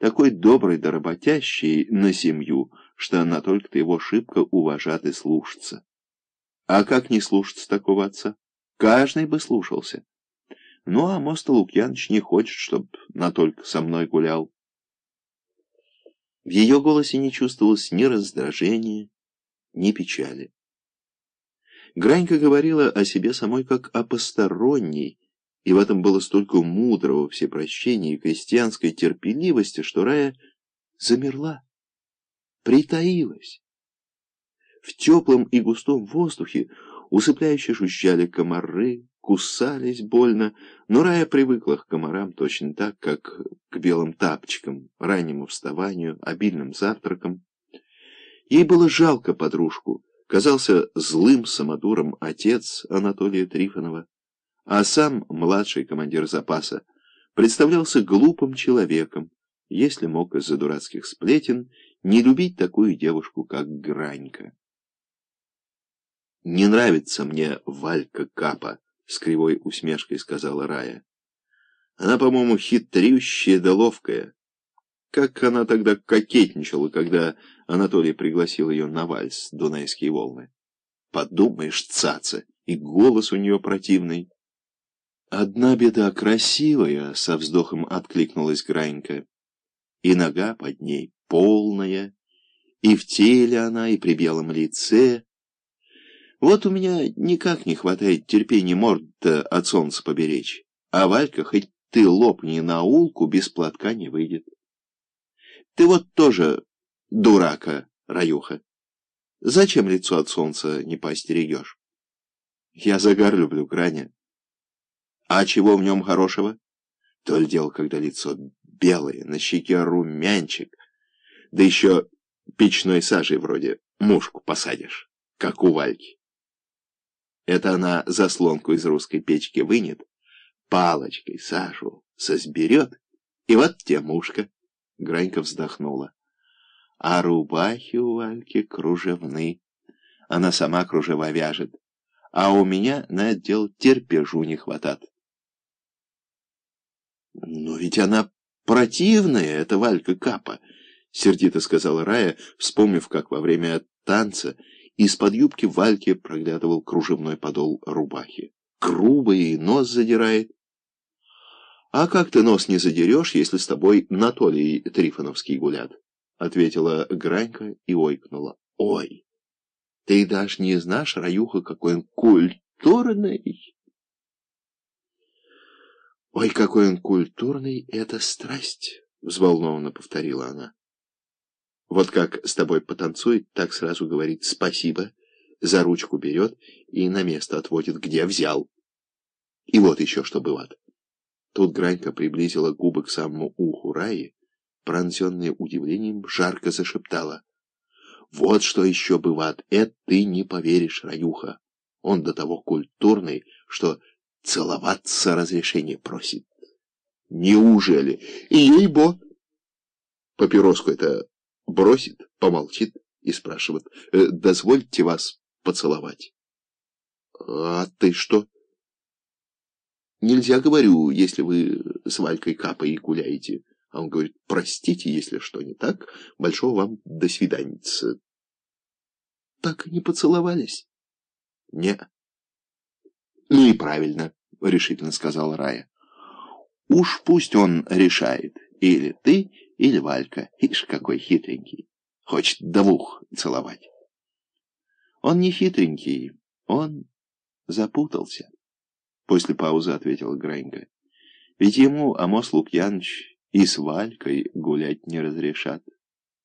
такой добрый да работящий на семью, что она только-то его шибко уважат и слушаться. А как не слушаться такого отца? Каждый бы слушался. Ну, а Моста Лукьяныч не хочет, чтоб Натолько со мной гулял. В ее голосе не чувствовалось ни раздражения, ни печали. Гранька говорила о себе самой как о посторонней, и в этом было столько мудрого всепрощения и крестьянской терпеливости, что Рая замерла, притаилась. В теплом и густом воздухе усыпляюще жужжали комары, кусались больно, но Рая привыкла к комарам точно так, как к белым тапочкам, раннему вставанию, обильным завтракам. Ей было жалко подружку, казался злым самодуром отец Анатолия Трифонова, а сам младший командир запаса представлялся глупым человеком, если мог из-за дурацких сплетен не любить такую девушку, как Гранька. «Не нравится мне Валька Капа», — с кривой усмешкой сказала Рая. «Она, по-моему, хитрющая да ловкая. Как она тогда кокетничала, когда Анатолий пригласил ее на вальс «Дунайские волны». Подумаешь, цаца, и голос у нее противный. «Одна беда красивая», — со вздохом откликнулась Гранька. «И нога под ней полная, и в теле она, и при белом лице». Вот у меня никак не хватает терпения морд от солнца поберечь. А Валька, хоть ты лопни на улку, без платка не выйдет. Ты вот тоже дурака, Раюха. Зачем лицо от солнца не постерегешь? Я загар люблю, Граня. А чего в нем хорошего? То ли дело, когда лицо белое, на щеке румянчик, да еще печной сажей вроде мушку посадишь, как у Вальки. Это она заслонку из русской печки вынет, палочкой Сашу сосберет, и вот те мушка. Гранька вздохнула. А рубахи у Вальки кружевны. Она сама кружева вяжет. А у меня на это дело терпежу не хватает. Но ведь она противная, эта Валька Капа, сердито сказала Рая, вспомнив, как во время танца из-под юбки Вальки проглядывал кружевной подол рубахи. Грубый и нос задирает. «А как ты нос не задерешь, если с тобой Анатолий Трифоновский гулят?» — ответила Гранька и ойкнула. «Ой, ты даже не знаешь, Раюха, какой он культурный!» «Ой, какой он культурный, это страсть!» — взволнованно повторила она. Вот как с тобой потанцует, так сразу говорит «спасибо», за ручку берет и на место отводит, где взял. И вот еще что бывает. Тут Гранька приблизила губы к самому уху Раи, пронзенная удивлением, жарко зашептала. «Вот что еще бывает, это ты не поверишь, Раюха. Он до того культурный, что целоваться разрешение просит». «Неужели? И ей-бо!» Папироску это бросит, помолчит и спрашивает, «Э, «Дозвольте вас поцеловать». «А ты что?» «Нельзя, говорю, если вы с Валькой Капой гуляете». А он говорит, «Простите, если что не так, большого вам до свиданица». «Так и не поцеловались?» «Не». «Ну и правильно», — решительно сказала Рая. «Уж пусть он решает, или ты, или Валька, ишь, какой хитренький, хочет двух целовать. Он не хитренький, он запутался. После паузы ответила Гренька. Ведь ему Амос Лукьяныч и с Валькой гулять не разрешат.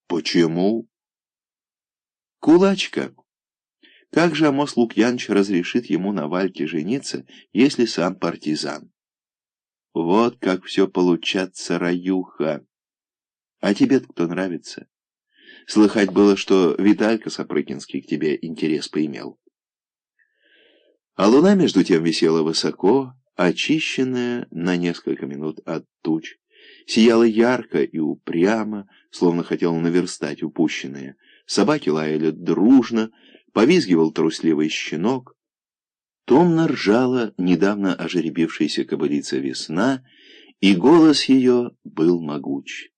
Почему? Кулачка. Как же Амос Лукьяныч разрешит ему на Вальке жениться, если сам партизан? Вот как все получаться, Раюха. А тебе-то кто нравится? Слыхать было, что Виталька Сапрыкинский к тебе интерес поимел. А луна, между тем, висела высоко, очищенная на несколько минут от туч. Сияла ярко и упрямо, словно хотела наверстать упущенное. Собаки лаяли дружно, повизгивал трусливый щенок. Томно ржала недавно ожеребившаяся кобылица весна, и голос ее был могуч.